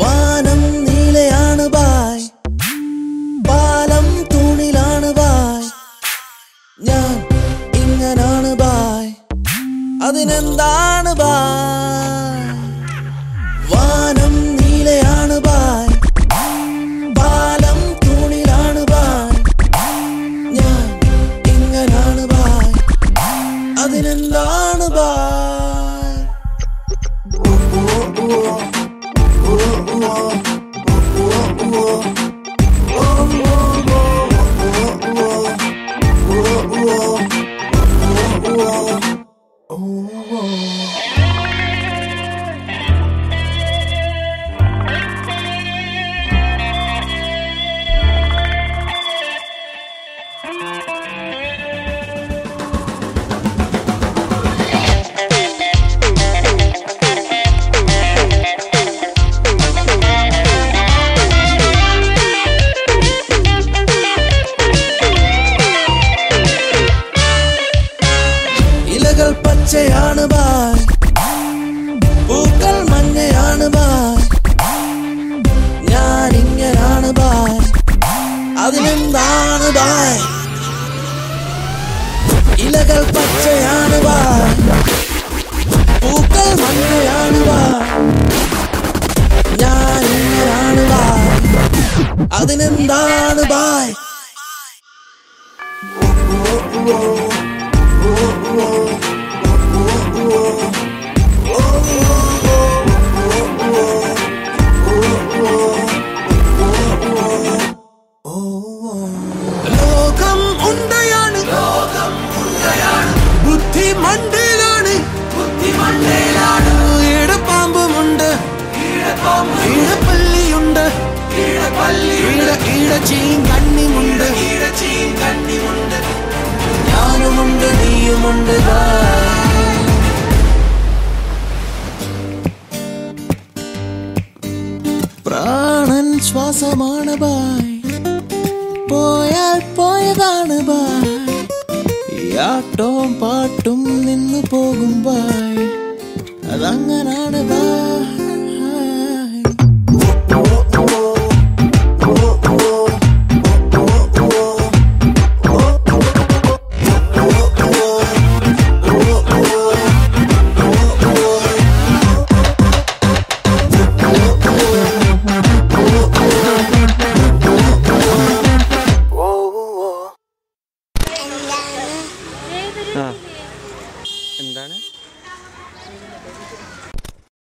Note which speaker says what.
Speaker 1: വാനം നീലയാണ് തൂണിലാണ് ഞാൻ ഇങ്ങനാണ് അതിനെന്താണ് ബായ്? അതിനെന്താണ് ബായ് ഇലകൾ അതിനെന്താണ് ബായ്? ഇലകൾ പച്ചയാണ് ബായ്. പൂക്കൾ മഞ്ഞയാണ് ബായ്. ഞാൻ ഇങ്ങനാണ് ബായ്. അതിനെന്താണ് ബായ്? ലോകം ഉണ്ടയാണ്. ലോകം ഉണ്ടയാണ്. ബുദ്ധി മണ്ടയിലാണ് ബുദ്ധി മണ്ടയിലാണ് ഈടപ്പാമ്പുമുണ്ട്. ഈടപ്പള്ളിയുണ്ട്. ഈട ഈട ചീൻ കണ്ണിമുണ്ട്. ഈട ചീൻ കണ്ണിമുണ്ട്. ഞാനുമുണ്ട് നീയുമുണ്ട് പ്രാണൻ ശ്വാസമാണ് ബായ് പോയാൽ പോയതാണ് ബായ് ഈ പാട്ടും നിന്നു പോകും ബായ് അതങ്ങനാണ് ബായ് എന്താണ്?